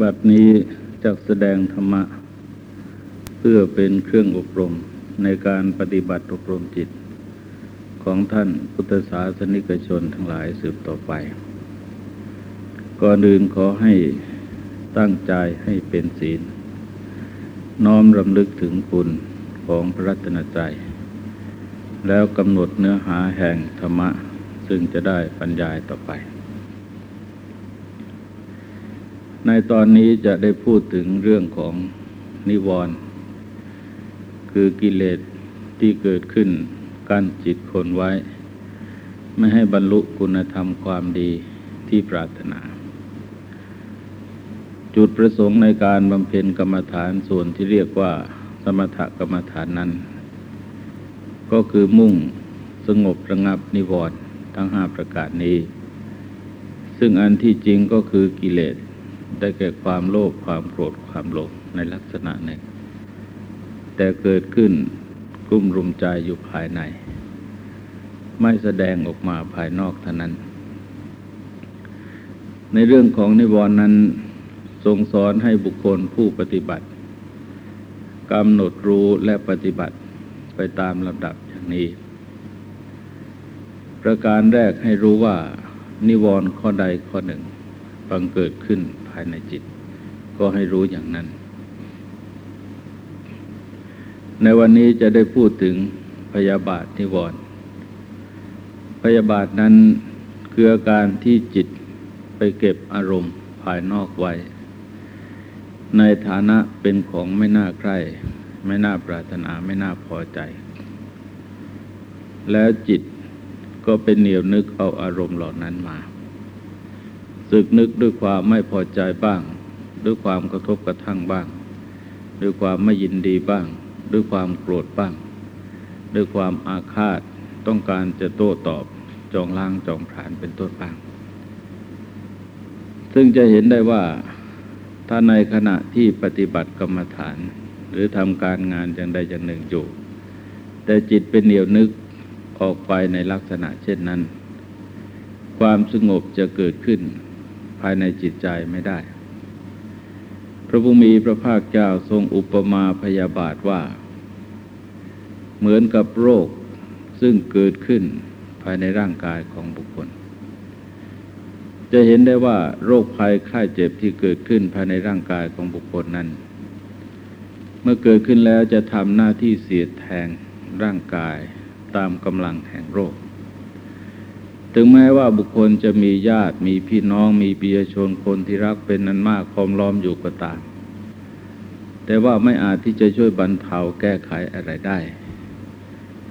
บัดนี้จะแสดงธรรมะ เพื่อเป็นเครื่องอบรมในการปฏิบัติอบรมจิต ของท่านพุทธศาสนิกชนทั้งหลายสืบต่อไป ก่อนอื่นขอให้ตั้งใจให้เป็นศีล น้อมรำลึกถึงคุณของพระรัตนตรัยแล้วกำหนดเนื้อหาแห่งธรรมะ ซึ่งจะได้บรรยายต่อไป ในตอนนี้จะได้พูดถึงเรื่องของนิวรณ์คือกิเลสที่เกิดขึ้นกั้นจิตคนไว้ ไม่ให้บรรลุคุณธรรมความดีที่ปรารถนา จุดประสงค์ในการบำเพ็ญกรรมฐานส่วนที่เรียกว่า สมถกรรมฐานนั้น ก็คือมุ่งสงบระงับนิวรณ์ทั้งห้าประการนี้ ซึ่งอันที่จริงก็คือกิเลส ได้แก่ความโลภความโกรธความหลงในลักษณะหนึ่ง แต่เกิดขึ้นกุ้มรุมใจอยู่ภายใน ไม่แสดงออกมาภายนอกเท่านั้น ในเรื่องของนิวรณ์นั้นทรงสอนให้บุคคลผู้ปฏิบัติกำหนดรู้และปฏิบัติไปตามลำดับอย่างนี้ ประการแรกให้รู้ว่า นิวรณ์ข้อใดข้อหนึ่งบังเกิดขึ้น ภายในจิต ก็ให้รู้อย่างนั้น ในวันนี้จะได้พูดถึงพยาบาทนิวรณ์พยาบาทนั้นคืออาการที่จิตไปเก็บอารมณ์ภายนอกไว้ ในฐานะเป็นของไม่น่าใคร่ไม่น่าปรารถนาไม่น่าพอใจ แล้วจิตก็เป็นเหนียวนึกเอาอารมณ์เหล่านั้นมา สึกนึกด้วยความไม่พอใจบ้าง ด้วยความกระทบกระทั่งบ้าง ด้วยความไม่ยินดีบ้าง ด้วยความโกรธบ้าง ด้วยความอาฆาตต้องการจะโต้ตอบจองล้างจองผานเป็นต้นบ้าง ซึ่งจะเห็นได้ว่าถ้าในขณะที่ปฏิบัติกรรมฐาน หรือทำการงานอย่างใดอย่างหนึ่งอยู่ แต่จิตเป็นเหนียวนึกออกไปในลักษณะเช่นนั้น ความสงบจะเกิดขึ้น ภายในจิตใจไม่ได้ พระผู้มีพระภาคเจ้าทรงอุปมาพยาบาทว่า เหมือนกับโรคซึ่งเกิดขึ้นภายในร่างกายของบุคคล จะเห็นได้ว่าโรคภัยไข้เจ็บที่เกิดขึ้นภายในร่างกายของบุคคลนั้น เมื่อเกิดขึ้นแล้วจะทำหน้าที่เสียดแทงร่างกายตามกำลังแห่งโรค ถึงแม้ว่าบุคคลจะมีญาติมีพี่น้องมีปียชนคนที่รักเป็นนั้นมากคอมล้อมอยู่ก็ตาม แต่ว่าไม่อาจที่จะช่วยบรรเทาแก้ไขอะไรได้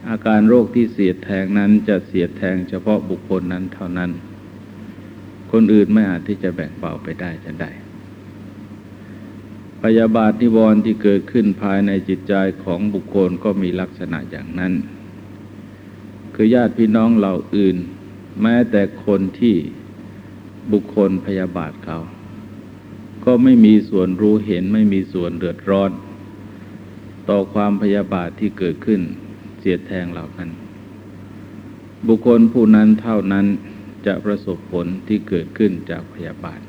อาการโรคที่เสียดแทงนั้นจะเสียดแทงเฉพาะบุคคลนั้นเท่านั้น คนอื่นไม่อาจที่จะแบ่งเบาไปได้จะได้ พยาบาทนิวรณ์ที่เกิดขึ้นภายในจิตใจของบุคคลก็มีลักษณะอย่างนั้น คือญาติพี่น้องเหล่าอื่น แม้แต่คนที่บุคคลพยาบาทเขา ก็ไม่มีส่วนรู้เห็นไม่มีส่วนเดือดร้อน ต่อความพยาบาทที่เกิดขึ้นเสียดแทงเหล่านั้น บุคคลผู้นั้นเท่านั้นจะประสบผลที่เกิดขึ้นจากพยาบาท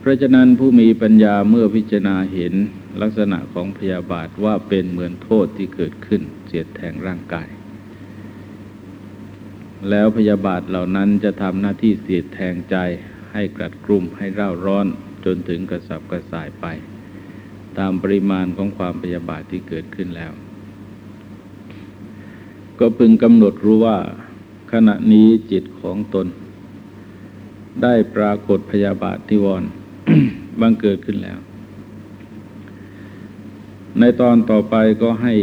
เพราะฉะนั้นผู้มีปัญญาเมื่อพิจารณาเห็นลักษณะของพยาบาทว่าเป็นเหมือนโทษที่เกิดขึ้นเสียดแทงร่างกาย แล้วพยาบาทเหล่านั้นจะทำหน้าที่เสียดแทงใจให้กรัดกลุ่มให้เร่าร้อนจนถึงกระสับกระส่ายไป ตามปริมาณของความพยาบาทที่เกิดขึ้นแล้ว ก็พึงกำหนดรู้ว่า ขณะนี้จิตของตน ได้ปรากฏพยาบาทที่วรบังเกิดขึ้นแล้ว ในตอนต่อไปก็ให้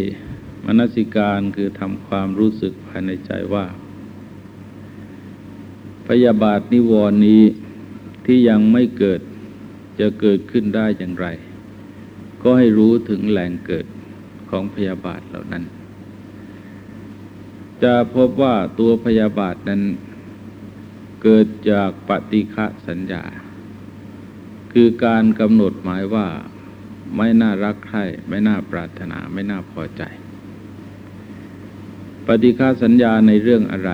มนสิการคือทำความรู้สึกภายในใจว่า ยาบาทนิวรณ์นี้ที่ยังไม่เกิดจะเกิดขึ้นได้อย่างไร ก็ให้รู้ถึงแหล่งเกิดของพยาบาทเหล่านั้น จะพบว่าตัวพยาบาทนั้น เกิดจากปฏิฆะสัญญา คือการกำหนดหมายว่าไม่น่ารักใคร่ไม่น่าปรารถนาไม่น่าพอใจ ปฏิฆาสัญญาในเรื่องอะไร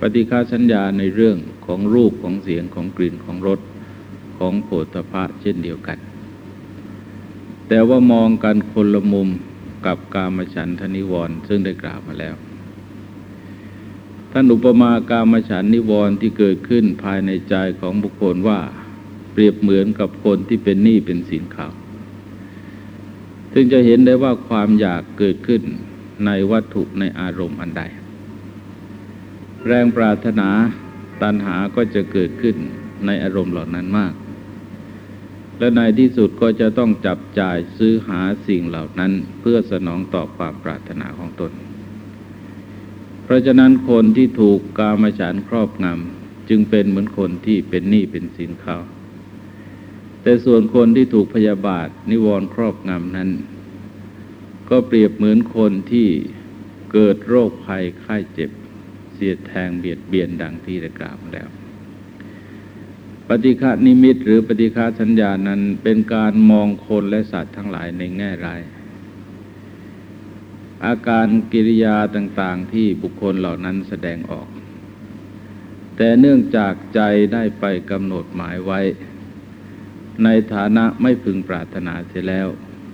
ปฏิฆาสัญญาในเรื่องของรูปของเสียงของกลิ่นของรสของโผฏฐะเช่นเดียวกัน แต่ว่ามองกันคนละมุมกับกามฉันทนิวรณ์ซึ่งได้กล่าวมาแล้ว ท่านอุปมากามฉันนิวรณ์ที่เกิดขึ้นภายในใจของบุคคลว่า เปรียบเหมือนกับคนที่เป็นหนี้เป็นสินเขาซึ่งจะเห็นได้ว่าความอยากเกิดขึ้นในวัตถุในอารมณ์อันใด แรงปรารถนาตัณหาก็จะเกิดขึ้นในอารมณ์เหล่านั้นมาก และในที่สุดก็จะต้องจับจ่ายซื้อหาสิ่งเหล่านั้นเพื่อสนองตอบความปรารถนาของตน เพราะฉะนั้นคนที่ถูกกามฉันครอบงำจึงเป็นเหมือนคนที่เป็นหนี้เป็นสินเขาแต่ส่วนคนที่ถูกพยาบาทนิวรณ์ครอบงำนั้น ก็เปรียบเหมือนคนที่เกิดโรคภัยไข้เจ็บ สียดแทงเบียดเบียนดังที่ได้กล่าวแล้ว ปฏิฆานิมิตหรือปฏิฆาสัญญานั้นเป็นการมองคนและสัตว์ทั้งหลายในแง่ร้าย อาการกิริยาต่างๆที่บุคคลเหล่านั้นแสดงออก แต่เนื่องจากใจได้ไปกำหนดหมายไว้ ในฐานะไม่พึงปรารถนาเสียแล้ว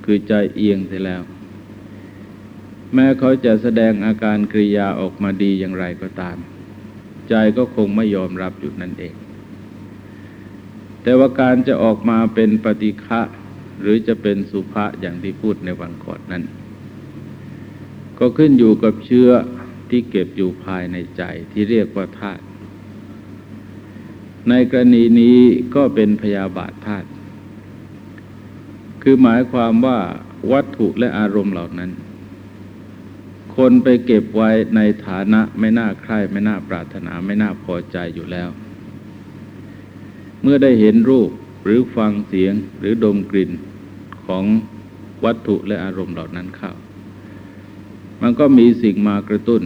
คือใจเอียงเสียแล้ว แม้เขาจะแสดงอาการกริยาออกมาดีอย่างไรก็ตาม ใจก็คงไม่ยอมรับอยู่นั่นเอง แต่ว่าการจะออกมาเป็นปฏิฆะหรือจะเป็นสุภะอย่างที่พูดในวันก่อนนั้น ก็ขึ้นอยู่กับเชื้อที่เก็บอยู่ภายในใจที่เรียกว่าธาตุในกรณีนี้ก็เป็นพยาบาทธาตุคือหมายความว่าวัตถุและอารมณ์เหล่านั้น คนไปเก็บไว้ในฐานะไม่น่าใคร่ไม่น่าปรารถนาไม่น่าพอใจอยู่แล้ว เมื่อได้เห็นรูปหรือฟังเสียงหรือดมกลิ่นของวัตถุและอารมณ์เหล่านั้นเข้า มันก็มีสิ่งมากระตุ้น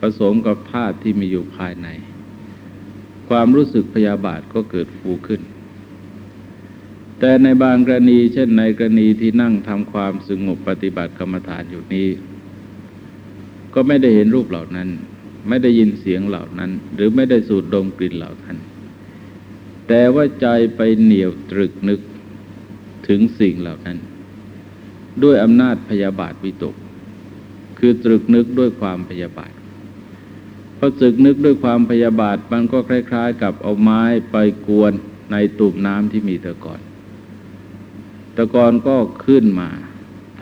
ผสมกับธาตุที่มีอยู่ภายใน ความรู้สึกพยาบาทก็เกิดฟูขึ้น แต่ในบางกรณีเช่นในกรณีที่นั่งทำความสงบปฏิบัติกรรมฐานอยู่นี้ ก็ไม่ได้เห็นรูปเหล่านั้น ไม่ได้ยินเสียงเหล่านั้น หรือไม่ได้สูดดมกลิ่นเหล่านั้น แต่ว่าใจไปเหนียวตรึกนึกถึงสิ่งเหล่านั้น ด้วยอำนาจพยาบาทวิตก คือตรึกนึกด้วยความพยาบาทพอสึกนึกด้วยความพยาบาทมันก็คล้าย ๆ กับเอาไม้ไปกวนในตุ่มน้ำที่มีตะกอนตะกอนก็ขึ้นมา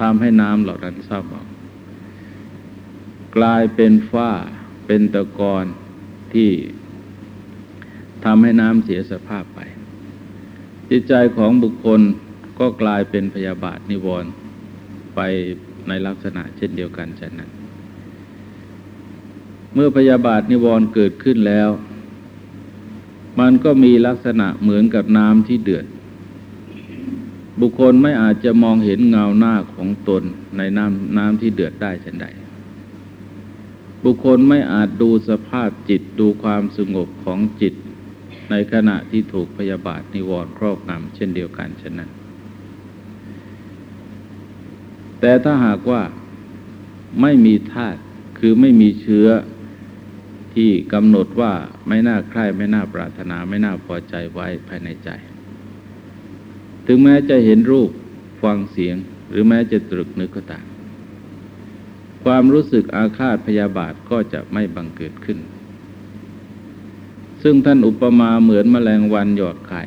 ทำให้น้ำเหล่านั้นซับออก กลายเป็นฝ้าเป็นตะกอนที่ทำให้น้ำเสียสภาพไป จิตใจของบุคคลก็กลายเป็นพยาบาทนิวรณ์ไปในลักษณะเช่นเดียวกันฉะนั้น เมื่อพยาบาทนิวรณ์เกิดขึ้นแล้ว มันก็มีลักษณะเหมือนกับน้ำที่เดือด บุคคลไม่อาจจะมองเห็นเงาหน้าของตนในน้ำน้ำที่เดือดได้เช่นใด บุคคลไม่อาจดูสภาพจิตดูความสงบของจิต ในขณะที่ถูกพยาบาทนิวรณ์ครอบงำเช่นเดียวกันฉะนั้น แต่ถ้าหากว่าไม่มีธาตุคือไม่มีเชื้อที่กำหนดว่าไม่น่าใคร่ไม่น่าปรารถนาไม่น่าพอใจไว้ภายในใจ ถึงแม้จะเห็นรูปฟังเสียงหรือแม้จะตรึกนึกก็ตาม ความรู้สึกอาฆาตพยาบาทก็จะไม่บังเกิดขึ้น ซึ่งท่านอุปมาเหมือนมแมลงวันหยอดไข่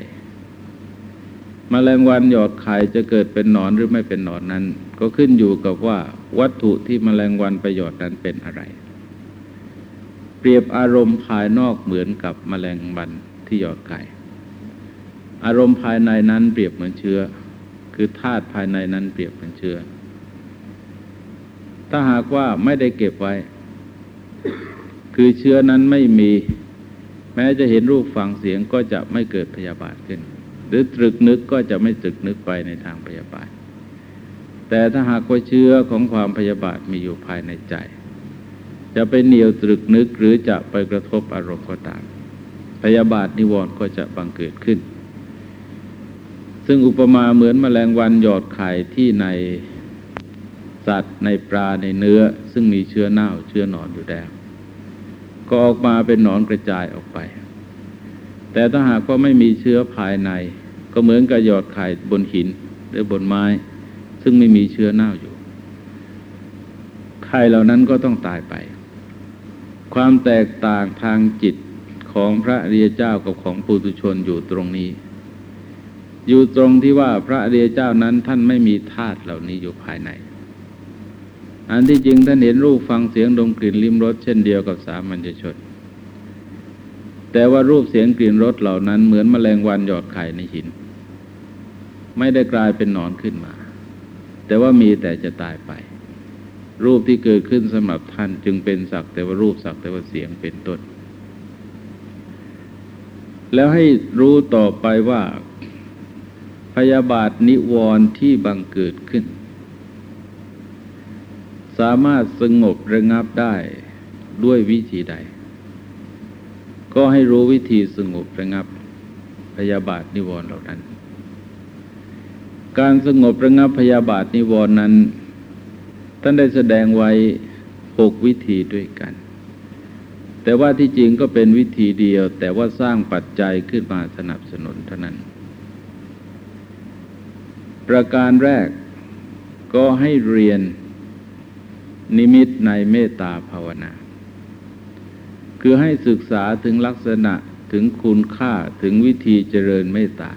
มแมลงวันหยอดไข่จะเกิดเป็นหนอนหรือไม่เป็นหนอนนั้น ก็ขึ้นอยู่กับว่าวัตถุที่มแมลงวันประโยชน์นั้นเป็นอะไร เปรียบอารมณ์ภายนอกเหมือนกับมแมลงวันที่หยอดไข่อารมณ์ภายในนั้นเปรียบเหมือนเชื้อ คือธาตุภายในนั้นเปรียบเหมือนเชื้อ ถ้าหากว่าไม่ได้เก็บไว้ คือเชื้อนั้นไม่มี แม้จะเห็นรูปฟังเสียงก็จะไม่เกิดพยาบาทขึ้น หรือตรึกนึกก็จะไม่ตรึกนึกไปในทางพยาบาท แต่ถ้าหากว่าเชื้อของความพยาบาทมีอยู่ภายในใจ จะไปเหนียวตรึกนึกหรือจะไปกระทบอารมณ์ก็ตามพยาบาทนิวรณ์ก็จะบังเกิดขึ้น ซึ่งอุปมาเหมือนมแมลงวันหยอดไข่ที่ใน สัตว์ ในปลาในเนื้อ ซึ่งมีเชื้อเน่าเชื้อหนอนอยู่แล้ว ก็ออกมาเป็นหนอนกระจายออกไป แต่ถ้าหากว่าไม่มีเชื้อภายใน ก็เหมือนกับหยอดไข่บนหินหรือบนไม้ ซึ่งไม่มีเชื้อเน่าอยู่ไข่เหล่านั้นก็ต้องตายไป ความแตกต่างทางจิตของพระเรียเจ้ากับของปุถุชนอยู่ตรงนี้ อยู่ตรงที่ว่าพระเรียเจ้านั้นท่านไม่มีธาตุเหล่านี้อยู่ภายใน อันที่จริงท่านเห็นรูปฟังเสียงดมกลิ่นลิ้มรสเช่นเดียวกับสามัญชน แต่ว่ารูปเสียงกลิ่นรสเหล่านั้นเหมือนมแมลงวันหยอดไข่ในหิน ไม่ได้กลายเป็นหนอนขึ้นมา แต่ว่ามีแต่จะตายไป รูปที่เกิดขึ้นสำหรับท่านจึงเป็นสักแต่ว่ารูปสักแต่ว่าเสียงเป็นต้น แล้วให้รู้ต่อไปว่าพยาบาทนิวรณ์ที่บังเกิดขึ้น สามารถสงบระงับได้ด้วยวิธีใด ก็ให้รู้วิธีสงบระงับพยาบาทนิวรณ์เหล่านั้น การสงบระงับพยาบาทนิวรณ์นั้น ท่านได้แสดงไว้หกวิธีด้วยกัน แต่ว่าที่จริงก็เป็นวิธีเดียว แต่ว่าสร้างปัจจัยขึ้นมาสนับสนุนเท่านั้น ประการแรกก็ให้เรียน นิมิตในเมตตาภาวนา คือให้ศึกษาถึงลักษณะถึงคุณค่าถึงวิธีเจริญเมตตา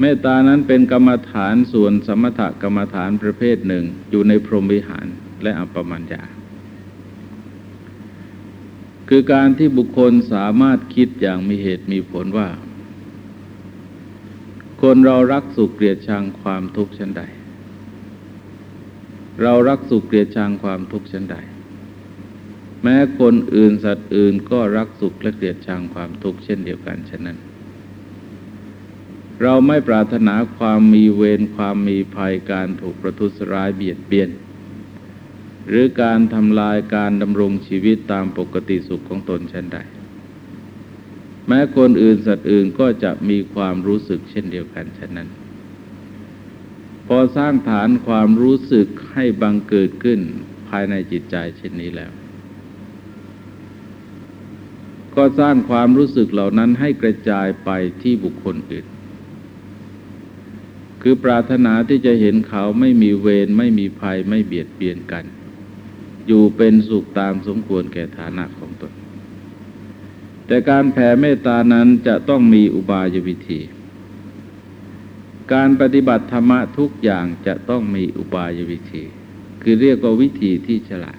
เมตตานั้นเป็นกรรมฐานส่วนสมถกรรมฐานประเภทหนึ่ง อยู่ในพรหมวิหารและอัปปมัญญาคือการที่บุคคลสามารถคิดอย่างมีเหตุมีผลว่า คนเรารักสุขเกลียดชังความทุกข์ชั้นใด เรารักสุขเกลียดชังความทุกข์ชั้นใด แม้คนอื่นสัตว์อื่นก็รักสุขและเกลียดชังความทุกข์เช่นเดียวกันฉะนั้น เราไม่ปรารถนาความมีเวรความมีภัยการถูกประทุษร้ายเบียดเบียน หรือการทำลายการดำรงชีวิตตามปกติสุขของตนเช่นใด แม้คนอื่นสัตว์อื่นก็จะมีความรู้สึกเช่นเดียวกันฉะนั้น อสร้างฐานความรู้สึกให้บังเกิดขึ้นภายในจิตใจเช่นนี้แล้ว ก็สร้างความรู้สึกเหล่านั้นให้กระจายไปที่บุคคลอื่น คือปรารถนาที่จะเห็นเขาไม่มีเวรไม่มีภัยไม่เบียดเบียนกัน อยู่เป็นสุขตามสมควรแก่ฐานะของตน แต่การแผ่เมตตานั้นจะต้องมีอุบายวิธี การปฏิบัติธรรมะทุกอย่างจะต้องมีอุบายวิธี คือเรียกว่าวิธีที่ฉลาด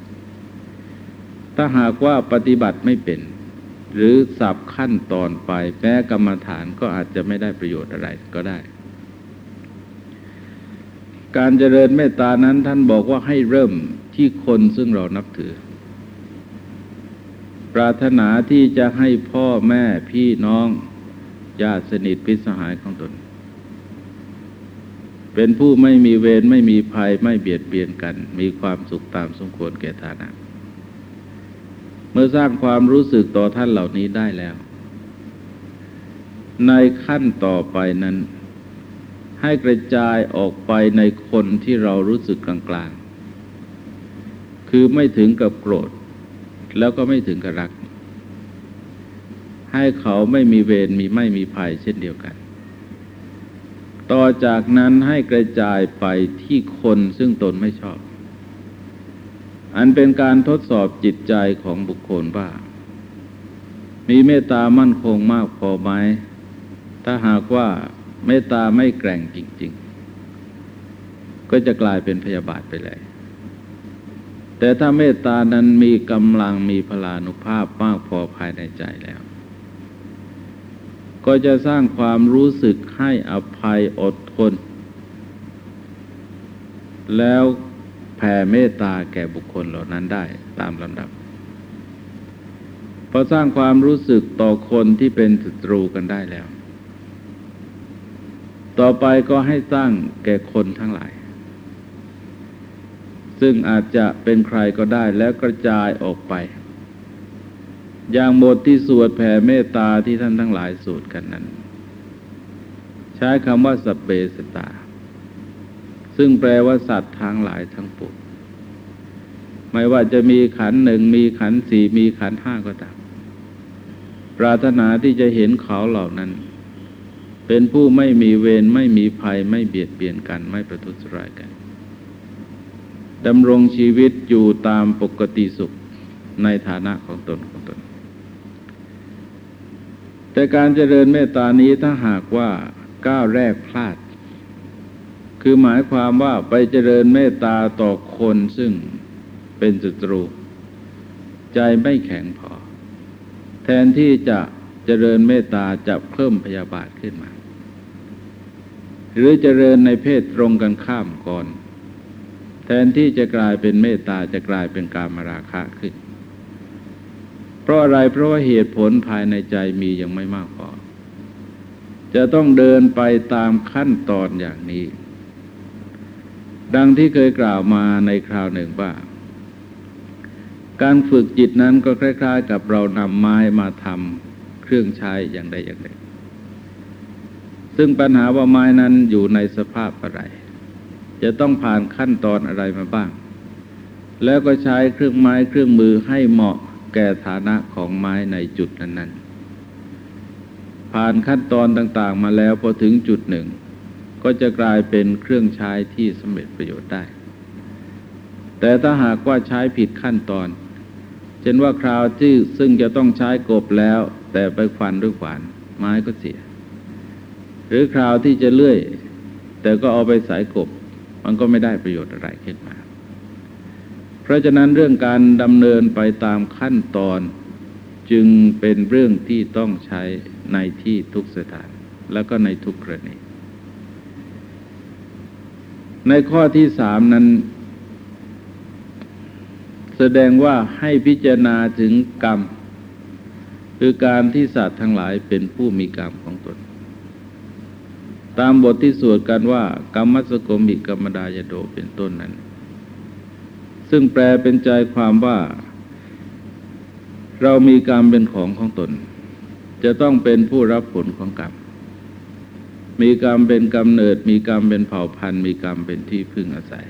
ถ้าหากว่าปฏิบัติไม่เป็น หรือสับขั้นตอนไปแม้กรรมฐานก็อาจจะไม่ได้ประโยชน์อะไรก็ได้ การเจริญเมตตานั้นท่านบอกว่าให้เริ่มที่คนซึ่งเรานับถือ ปรารถนาที่จะให้พ่อแม่พี่น้องญาติสนิทพิสหายของตน เป็นผู้ไม่มีเวรไม่มีภัยไม่เบียดเบียนกัน มีความสุขตามสมควรแก่ฐานะ เมื่อสร้างความรู้สึกต่อท่านเหล่านี้ได้แล้ว ในขั้นต่อไปนั้น ให้กระจายออกไปในคนที่เรารู้สึกกลางๆ คือไม่ถึงกับโกรธ แล้วก็ไม่ถึงกับรัก ให้เขาไม่มีเวรมีไม่มีภัยเช่นเดียวกัน ต่อจากนั้นให้กระจายไปที่คนซึ่งตนไม่ชอบ อันเป็นการทดสอบจิตใจของบุคคลว่า มีเมตตามั่นคงมากพอไหม ถ้าหากว่าเมตตาไม่แกร่งจริง ๆ ก็จะกลายเป็นพยาบาทไปเลยแต่ถ้าเมตตานั้นมีกำลังมีพลานุภาพมากพอภายในใจแล้ว ก็จะสร้างความรู้สึกให้อภัยอดทน แล้วแผ่เมตตาแก่บุคคลเหล่านั้นได้ตามลำดับพอสร้างความรู้สึกต่อคนที่เป็นศัตรูกันได้แล้ว ต่อไปก็ให้สร้างแก่คนทั้งหลาย ซึ่งอาจจะเป็นใครก็ได้แล้วกระจายออกไป อย่างบทที่สวดแผ่เมตตาที่ท่านทั้งหลายสวดกันนั้น ใช้คำว่าสเปสตา ซึ่งแปลว่าสัตว์ทางหลายทั้งปวงไม่ว่าจะมีขันหนึ่งมีขันสี่มีขันห้าก็ตามปรารถนาที่จะเห็นเขาเหล่านั้น เป็นผู้ไม่มีเวรไม่มีภัยไม่เบียดเบียนกันไม่ประทุษร้ายกันดำรงชีวิตอยู่ตามปกติสุขในฐานะของตนของตน แต่การเจริญเมตตานี้ถ้าหากว่าก้าวแรกพลาด คือหมายความว่าไปเจริญเมตตาต่อคนซึ่งเป็นศัตรู ใจไม่แข็งพอ แทนที่จะเจริญเมตตาจะเพิ่มพยาบาทขึ้นมา หรือเจริญในเพศตรงกันข้ามก่อน แทนที่จะกลายเป็นเมตตาจะกลายเป็นการมาราคะขึ้น เพราะอะไรเพราะว่าเหตุผลภายในใจมียังไม่มากพอ จะต้องเดินไปตามขั้นตอนอย่างนี้ ดังที่เคยกล่าวมาในคราวหนึ่งว่า การฝึกจิตนั้นก็คล้าย ๆ กับเรานำไม้มาทำเครื่องใช้อย่างใดอย่างหนึ่งซึ่งปัญหาว่าไม้นั้นอยู่ในสภาพอะไร จะต้องผ่านขั้นตอนอะไรมาบ้าง แล้วก็ใช้เครื่องไม้เครื่องมือให้เหมาะ แก่ฐานะของไม้ในจุดนั้น ๆ ผ่านขั้นตอนต่างๆ มาแล้วพอถึงจุดหนึ่ง ก็จะกลายเป็นเครื่องใช้ที่สำเร็จประโยชน์ได้ แต่ถ้าหากว่าใช้ผิดขั้นตอน เช่นว่าคราวที่ซึ่งจะต้องใช้กบแล้ว แต่ไปฟันด้วยขวานไม้ก็เสีย หรือคราวที่จะเลื่อย แต่ก็เอาไปสายกบ มันก็ไม่ได้ประโยชน์อะไรขึ้นมา เพราะฉะนั้นเรื่องการดำเนินไปตามขั้นตอนจึงเป็นเรื่องที่ต้องใช้ในที่ทุกสถาน แล้วก็ในทุกกรณี ในข้อที่สามนั้น แสดงว่าให้พิจารณาถึงกรรม คือการที่สัตว์ทั้งหลายเป็นผู้มีกรรมของตน ตามบทที่สวดกันว่า กรรมมัสกมิกรรมดายโดเป็นต้นนั้น ซึ่งแปลเป็นใจความว่า เรามีกรรมเป็นของของตน จะต้องเป็นผู้รับผลของกรรม มีกรรมเป็นกำเนิด มีกรรมเป็นเผ่าพันธุ์ มีกรรมเป็นที่พึ่งอาศัย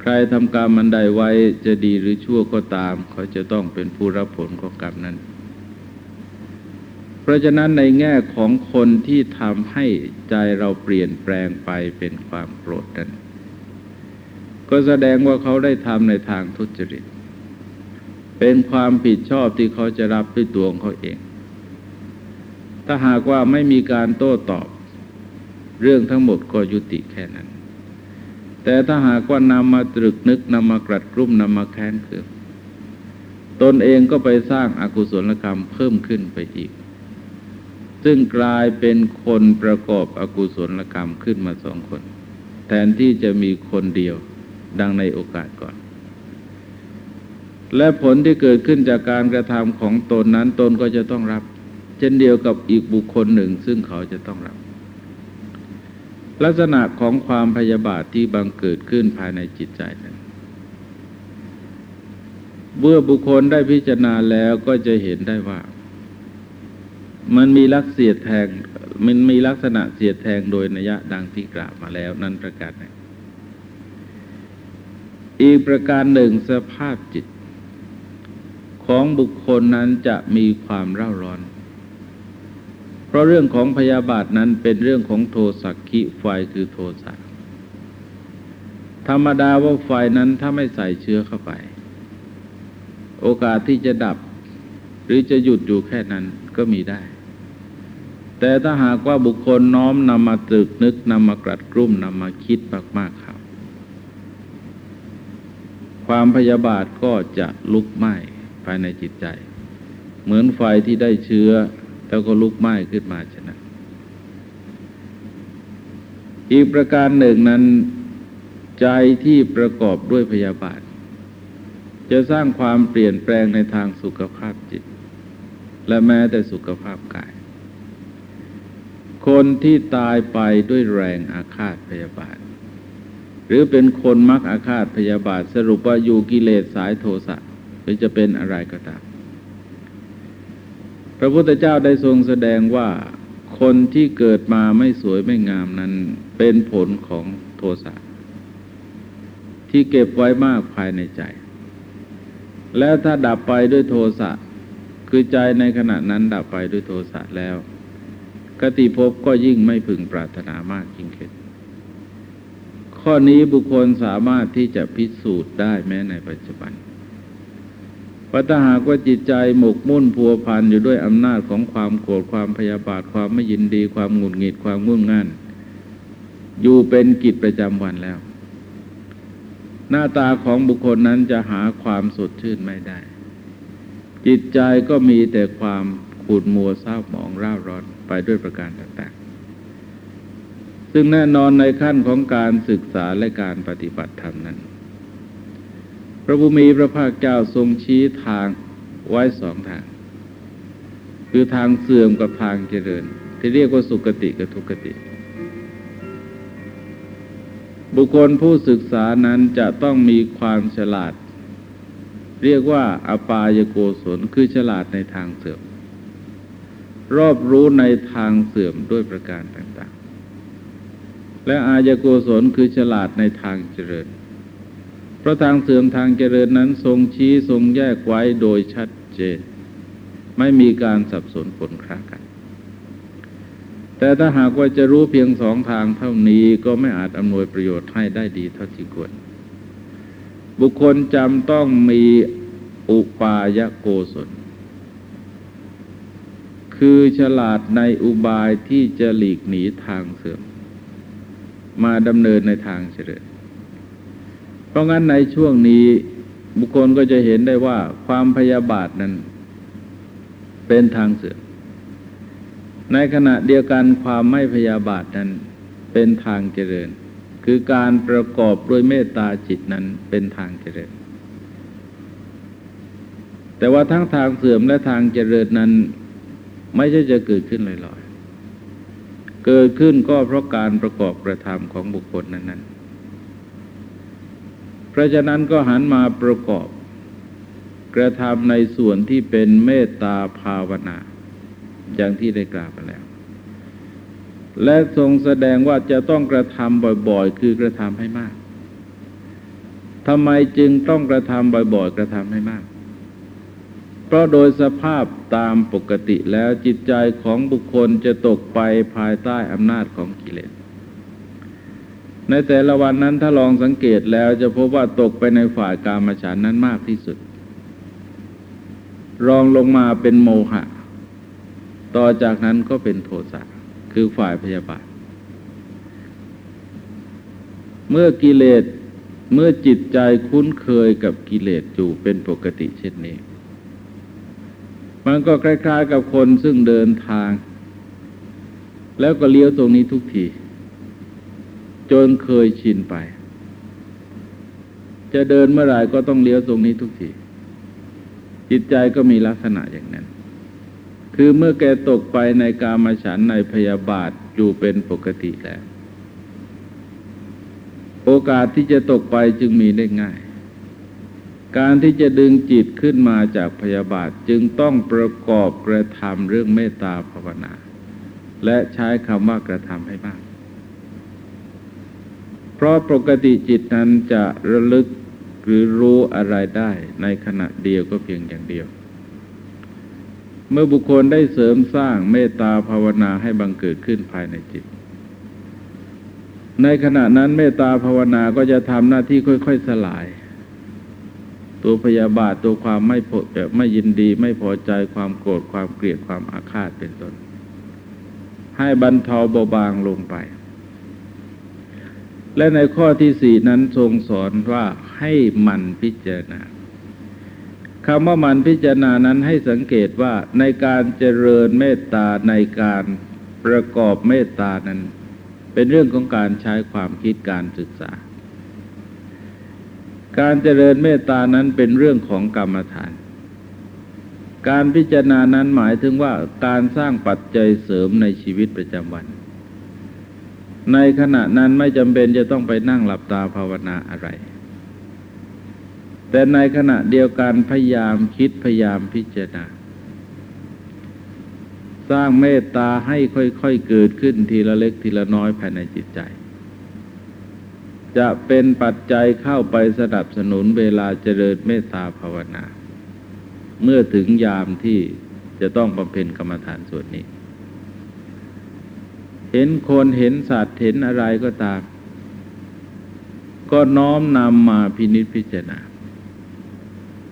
ใครทำกรรมมันใดไว้จะดีหรือชั่วก็ตาม เขาจะต้องเป็นผู้รับผลของกรรมนั้น เพราะฉะนั้นในแง่ของคนที่ทำให้ใจเราเปลี่ยนแปลงไปเป็นความโกรธนั้น ก็แสดงว่าเขาได้ทำในทางทุจริต เป็นความผิดชอบที่เขาจะรับด้วยตัวของเขาเอง ถ้าหากว่าไม่มีการโต้ตอบ เรื่องทั้งหมดก็ยุติแค่นั้น แต่ถ้าหากว่านำมาตรึกนึกนำมากรัดกรุ่มนำมาแค้นเคืองตนเองก็ไปสร้างอากุศลกรรมเพิ่มขึ้นไปอีก ซึ่งกลายเป็นคนประกอบอกุศลกรรมขึ้นมาสองคน แทนที่จะมีคนเดียว ดังในโอกาสก่อน และผลที่เกิดขึ้นจากการกระทำของตนนั้นตนก็จะต้องรับ เช่นเดียวกับอีกบุคคลหนึ่ง ซึ่งเขาจะต้องรับ ลักษณะของความพยาบาทที่บังเกิดขึ้นภายในจิตใจนั้นเมื่อบุคคลได้พิจารณาแล้วก็จะเห็นได้ว่า มันมีลักเสียดแทงมันมีลักษณะเสียดแทงโดยนัยะดังที่กล่าวมาแล้วนั้นประการหนึ่ง อีกประการหนึ่งสภาพจิต ของบุคคลนั้นจะมีความเร่าร้อน เพราะเรื่องของพยาบาทนั้นเป็นเรื่องของโทสักขิไฟคือโทสะธรรมดาว่าไฟนั้นถ้าไม่ใส่เชื้อเข้าไป โอกาสที่จะดับ หรือจะหยุดอยู่แค่นั้นก็มีได้ แต่ถ้าหากว่าบุคคลน้อมนำมาตรึกนึกนำมากรัดกรุ่มนำมาคิดมากๆครับ ความพยาบาทก็จะลุกไหม้ภายในจิตใจ เหมือนไฟที่ได้เชื้อ แล้วก็ลุกไหม้ขึ้นมาฉะนั้นอีกประการหนึ่งนั้น ใจที่ประกอบด้วยพยาบาท จะสร้างความเปลี่ยนแปลงในทางสุขภาพจิต และแม้แต่สุขภาพกาย คนที่ตายไปด้วยแรงอาฆาตพยาบาท หรือเป็นคนมักอาฆาตพยาบาทสรุปว่าอยู่กิเลสสายโทสะหรือจะเป็นอะไรก็ตามพระพุทธเจ้าได้ทรงแสดงว่าคนที่เกิดมาไม่สวยไม่งามนั้นเป็นผลของโทสะที่เก็บไว้มากภายในใจ แล้วถ้าดับไปด้วยโทสะคือคือใจในขณะนั้นดับไปด้วยโทสะแล้ว กติภพก็ยิ่งไม่พึงปรารถนามากยิ่งขึ้น ข้อนี้บุคคลสามารถที่จะพิสูจน์ได้แม้ในปัจจุบันเพราะถ้าหากว่าจิตใจหมกมุ่นพัวพันอยู่ด้วยอำนาจของความโกรธความพยาบาทความไม่ยินดี ความหงุดหงิดความง่วงง่านอยู่เป็นกิจประจำวันแล้ว หน้าตาของบุคคลนั้นจะหาความสดชื่นไม่ได้ จิตใจก็มีแต่ความขุดมัวเศร้าหมองร่าร้อนไปด้วยประการต่าง ซึ่งแน่นอนในขั้นของการศึกษาและการปฏิบัติธรรมนั้น พระบุมีพระภาคเจ้าทรงชี้ทางไว้สองทาง คือทางเสื่อมกับทางเจริญ ที่เรียกว่าสุกติกับทุกติ บุคคลผู้ศึกษานั้นจะต้องมีความฉลาด เรียกว่าอปายโกศลคือฉลาดในทางเสื่อมรอบรู้ในทางเสื่อมด้วยประการต่าง และอายโกศลคือฉลาดในทางเจริญ เพราะทางเสื่อมทางเจริญนั้นทรงชี้ทรงแยกไว้โดยชัดเจน ไม่มีการสับสนผลคลากัน แต่ถ้าหากว่าจะรู้เพียงสองทางเท่านี้ก็ไม่อาจอำนวยประโยชน์ให้ได้ดีเท่าที่ควร บุคคลจำต้องมีอุปายโกศลคือฉลาดในอุบายที่จะหลีกหนีทางเสื่อม มาดำเนินในทางเฉลิมเพราะงั้นในช่วงนี้บุคคลก็จะเห็นได้ว่าความพยาบาทนั้น เป็นทางเสื่อม ในขณะเดียวกันความไม่พยาบาทนั้นเป็นทางเจริญ คือการประกอบด้วยเมตตาจิตนั้นเป็นทางเจริญ แต่ว่าทั้งทางเสื่อมและทางเจริญนั้น ไม่ใช่จะเกิดขึ้นลอย เกิดขึ้นก็เพราะการประกอบกระทำของบุคคลนั้น ๆ เพราะฉะนั้นก็หันมาประกอบกระทำในส่วนที่เป็นเมตตาภาวนา อย่างที่ได้กล่าวไปแล้ว และทรงแสดงว่าจะต้องกระทำบ่อยๆ คือกระทำให้มากทำไมจึงต้องกระทำบ่อยๆ กระทำให้มาก เพราะโดยสภาพตามปกติแล้วจิตใจของบุคคลจะตกไปภายใต้อำนาจของกิเลส ในแต่ละวันนั้นถ้าลองสังเกตแล้วจะพบว่าตกไปในฝ่ายกามฉันนั้นมากที่สุด รองลงมาเป็นโมหะ ต่อจากนั้นก็เป็นโทสะคือฝ่ายพยาบาท เมื่อกิเลสเมื่อจิตใจคุ้นเคยกับกิเลสอยู่เป็นปกติเช่นนี้ มันก็คล้าย ๆ กับคนซึ่งเดินทาง แล้วก็เลี้ยวตรงนี้ทุกที จนเคยชินไป จะเดินเมื่อไหร่ก็ต้องเลี้ยวตรงนี้ทุกที จิตใจก็มีลักษณะอย่างนั้น คือเมื่อแกตกไปในกามฉันในพยาบาทอยู่เป็นปกติแล้ว โอกาสที่จะตกไปจึงมีได้ง่าย การที่จะดึงจิตขึ้นมาจากพยาบาทจึงต้องประกอบกระทำเรื่องเมตตาภาวนา และใช้คำว่ากระทำให้มาก เพราะปกติจิตนั้นจะระลึกหรือรู้อะไรได้ในขณะเดียวก็เพียงอย่างเดียว เมื่อบุคคลได้เสริมสร้างเมตตาภาวนาให้บังเกิดขึ้นภายในจิต ในขณะนั้นเมตตาภาวนาก็จะทำหน้าที่ค่อย ๆ สลาย ตัวพยาบาทตัวความไม่พอไม่ยินดี ไม่พอใจความโกรธความเกลียดความอาฆาตเป็นต้น ให้บรรเทาเบาบางลงไป และในข้อที่สี่นั้นทรงสอนว่าให้มันพิจารณาคำว่ามันพิจารณานั้นให้สังเกตว่าในการเจริญเมตตาในการประกอบเมตตานั้น เป็นเรื่องของการใช้ความคิดการศึกษา การเจริญเมตตานั้นเป็นเรื่องของกรรมฐาน การพิจารณานั้นหมายถึงว่าการสร้างปัจจัยเสริมในชีวิตประจำวัน ในขณะนั้นไม่จำเป็นจะต้องไปนั่งหลับตาภาวนาอะไร แต่ในขณะเดียวกันพยายามคิดพยายามพิจารณา สร้างเมตตาให้ค่อยๆเกิดขึ้นทีละเล็กทีละน้อยภายในจิตใจ จะเป็นปัจจัยเข้าไปสนับสนุนเวลาเจริญเมตตาภาวนา เมื่อถึงยามที่จะต้องบำเพ็ญกรรมฐานส่วนนี้ เห็นคนเห็นสัตว์เห็นอะไรก็ตาม ก็น้อมนำมาพินิจพิจารณา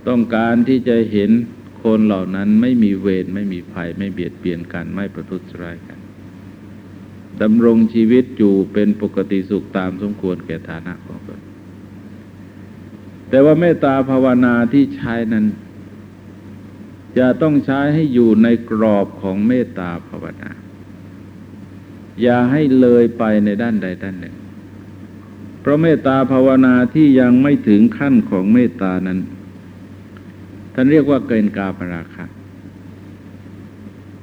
ต้องการที่จะเห็นคนเหล่านั้นไม่มีเวรไม่มีภัย ไม่เบียดเบียนกัน ไม่ประทุษร้ายกัน ดำรงชีวิตอยู่เป็นปกติสุขตามสมควรแก่ฐานะของตนแต่ว่าเมตตาภาวนาที่ใช้นั้น จะต้องใช้ให้อยู่ในกรอบของเมตตาภาวนา อย่าให้เลยไปในด้านใดด้านหนึ่ง เพราะเมตตาภาวนาที่ยังไม่ถึงขั้นของเมตตานั้น ท่านเรียกว่าเกินกาปราคะ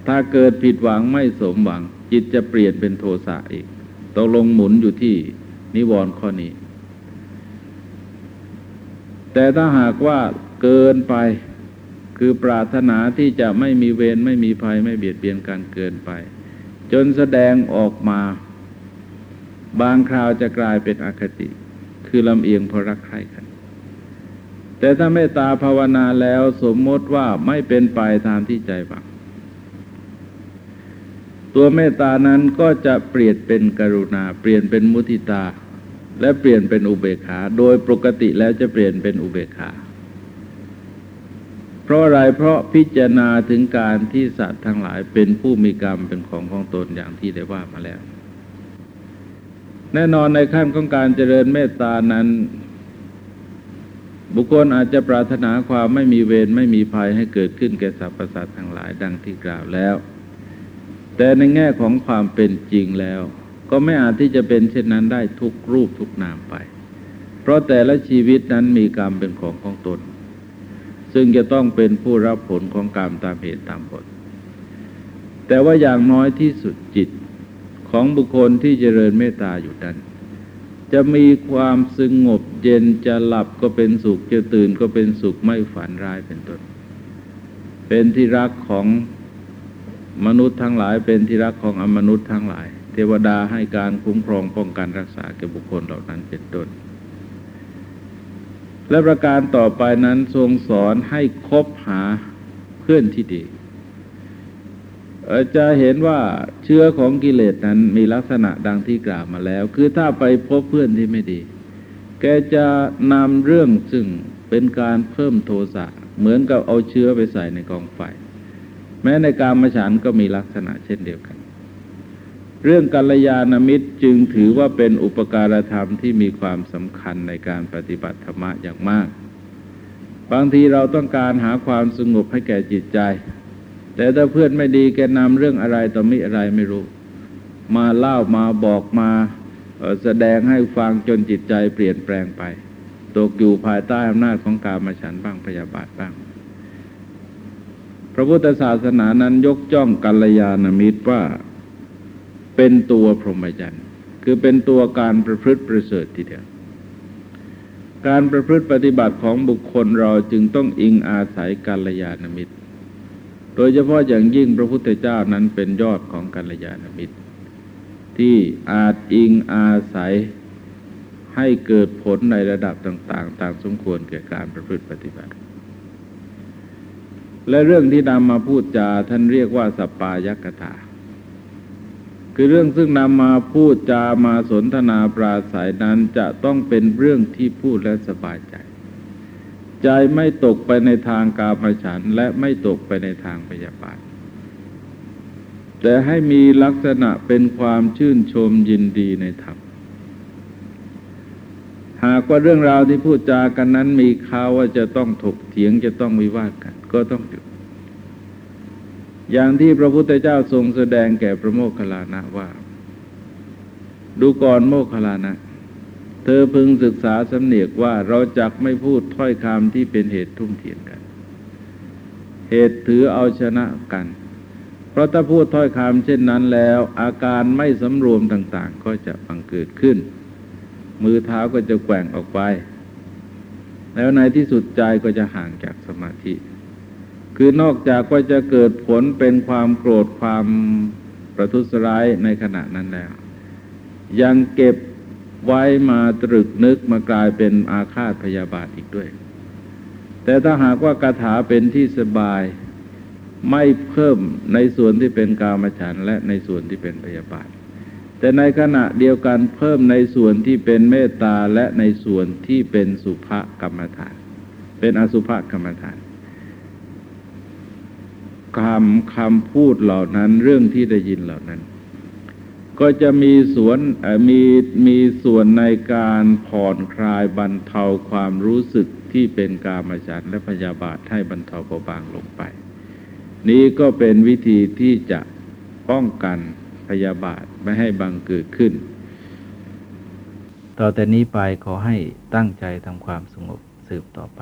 ถ้าเกิดผิดหวังไม่สมหวัง จิตจะเปลี่ยนเป็นโทสะอีกตกลงหมุนอยู่ที่นิวรณ์ข้อนี้ แต่ถ้าหากว่าเกินไปคือปรารถนาที่จะไม่มีเวรไม่มีภัยไม่เบียดเบียนกันเกินไป จนแสดงออกมา บางคราวจะกลายเป็นอคติ คือลำเอียงเพราะรักใครกัน แต่ถ้าเมตตาภาวนาแล้วสมมติว่าไม่เป็นไปตามที่ใจหวัง ตัวเมตตานั้นก็จะเปลี่ยนเป็นกรุณา เปลี่ยนเป็นมุทิตา และเปลี่ยนเป็นอุเบกขา โดยปกติแล้วจะเปลี่ยนเป็นอุเบกขาเพราะอะไรเพราะพิจารณาถึงการที่สัตว์ทั้งหลายเป็นผู้มีกรรมเป็นของของตนอย่างที่ได้ว่ามาแล้ว แน่นอนในขั้นของการเจริญเมตตานั้น บุคคลอาจจะปรารถนาความไม่มีเวรไม่มีภัยให้เกิดขึ้นแก่สรรพสัตว์ทั้งหลายดังที่กล่าวแล้ว แต่ในแง่ของความเป็นจริงแล้ว ก็ไม่อาจที่จะเป็นเช่นนั้นได้ทุกรูปทุกนามไป เพราะแต่ละชีวิตนั้นมีกรรมเป็นของของตน ซึ่งจะต้องเป็นผู้รับผลของกรรมตามเหตุตามผล แต่ว่าอย่างน้อยที่สุดจิตของบุคคลที่เจริญเมตตาอยู่นั้นจะมีความสงบเย็นจะหลับก็เป็นสุข จะตื่นก็เป็นสุขไม่ฝันร้ายเป็นต้น เป็นที่รักของ มนุษย์ทั้งหลายเป็นที่รักของอมนุษย์ทั้งหลาย เทวดาให้การคุ้มครองป้องกันรักษาแก่บุคคลเหล่านั้นเป็นต้น และประการต่อไปนั้นทรงสอนให้คบหาเพื่อนที่ดีจะเห็นว่าเชื้อของกิเลสนั้นมีลักษณะดังที่กล่าวมาแล้ว คือถ้าไปพบเพื่อนที่ไม่ดี แกจะนำเรื่องซึ่งเป็นการเพิ่มโทสะเหมือนกับเอาเชื้อไปใส่ในกองไฟ แม้ในการมฉันก็มีลักษณะเช่นเดียวกัน เรื่องกัลยาณมิตรจึงถือว่าเป็นอุปการธรรมที่มีความสำคัญในการปฏิบัติธรรมะอย่างมาก บางทีเราต้องการหาความสงบให้แก่จิตใจ แต่ถ้าเพื่อนไม่ดีแกนำเรื่องอะไรต่อมิอะไรไม่รู้ มาเล่ามาบอกมาแสดงให้ฟังจนจิตใจเปลี่ยนแปลงไป ตกอยู่ภายใต้อำนาจของการมาฉันบ้างพยาบาทบ้าง พระพุทธศาสนานั้นยกจ้องกัลยาณมิตรว่า เป็นตัวพรหมจรรย์คือเป็นตัวการประพฤติประเสริฐทีเดียว การประพฤติปฏิบัติของบุคคลเราจึงต้องอิงอาศัยกัลยาณมิตร โดยเฉพาะอย่างยิ่งพระพุทธเจ้านั้นเป็นยอดของกัลยาณมิตร ที่อาจอิงอาศัยให้เกิดผลในระดับต่าง ๆ ตามสมควรแก่การประพฤติปฏิบัติ และเรื่องที่นำมาพูดจาท่านเรียกว่าสปายกถา คือเรื่องซึ่งนำมาพูดจามาสนทนาปราศัยนั้นจะต้องเป็นเรื่องที่พูดและสบายใจ ใจไม่ตกไปในทางกามฉันและไม่ตกไปในทางพยาบาท แต่ให้มีลักษณะเป็นความชื่นชมยินดีในธรรมหากว่าเรื่องราวที่พูดจากันนั้นมีข่าวว่าจะต้องถกเถียงจะต้องวิวาทกัน ก็ต้องหยุด อย่างที่พระพุทธเจ้าทรงแสดงแก่พระโมคคัลลานะว่า ดูก่อนโมคคัลลานะ เธอพึงศึกษาสำเนียกว่าเราจักไม่พูดถ้อยคำที่เป็นเหตุทุ่มเทียงกัน เหตุถือเอาชนะกัน เพราะถ้าพูดถ้อยคำเช่นนั้นแล้ว อาการไม่สำรวมต่าง ๆ ก็จะบังเกิดขึ้น มือเท้าก็จะแกว่งออกไปแล้วในที่สุดใจก็จะห่างจากสมาธิ คือนอกจากว่าจะเกิดผลเป็นความโกรธความประทุษร้ายในขณะนั้นแล้ว ยังเก็บไว้มาตรึกนึกมากลายเป็นอาฆาตพยาบาทอีกด้วย แต่ถ้าหากว่ากถาเป็นที่สบายไม่เพิ่มในส่วนที่เป็นกามฉันและในส่วนที่เป็นพยาบาท แต่ในขณะเดียวกันเพิ่มในส่วนที่เป็นเมตตาและในส่วนที่เป็นสุภกรรมฐาน เป็นอสุภกรรมฐาน คำคำพูดเหล่านั้นเรื่องที่ได้ยินเหล่านั้น ก็จะมีส่วนมีมีส่วนในการผ่อนคลายบรรเทาความรู้สึกที่เป็นกามฉันและพยาบาทให้บรรเทาเบาบางลงไป นี้ก็เป็นวิธีที่จะป้องกันพยาบาทไม่ให้บังเกิดขึ้น ต่อแต่นี้ไปขอให้ตั้งใจทำความสงบสืบต่อไป